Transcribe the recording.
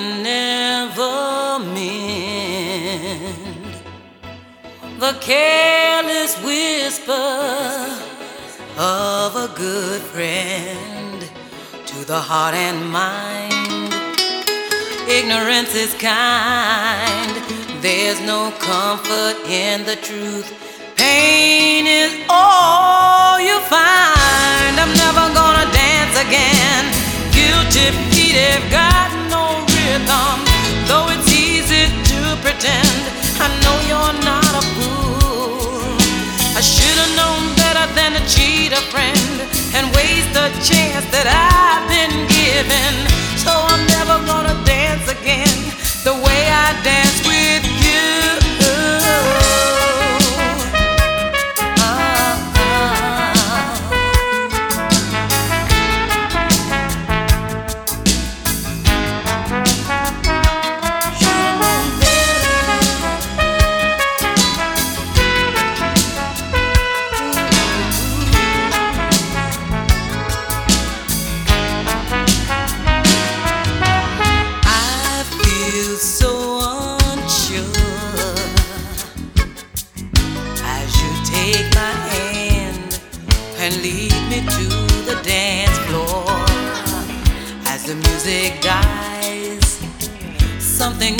never mend the careless whisper of a good friend to the heart and mind. Ignorance is kind, there's no comfort in the truth. Pain is all you find. I'm never gonna dance again. Guilty feet have got rhythm, though it's easy to pretend. I know you're not a fool. I should have known better than to cheat a friend and waste a chance that I've been given. And lead me to the dance floor. As the music dies, something